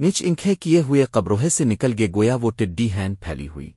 نیچ انکھے کیے ہوئے قبروہے سے نکل گئے گویا وہ ٹڈی ہین پھیلی ہوئی۔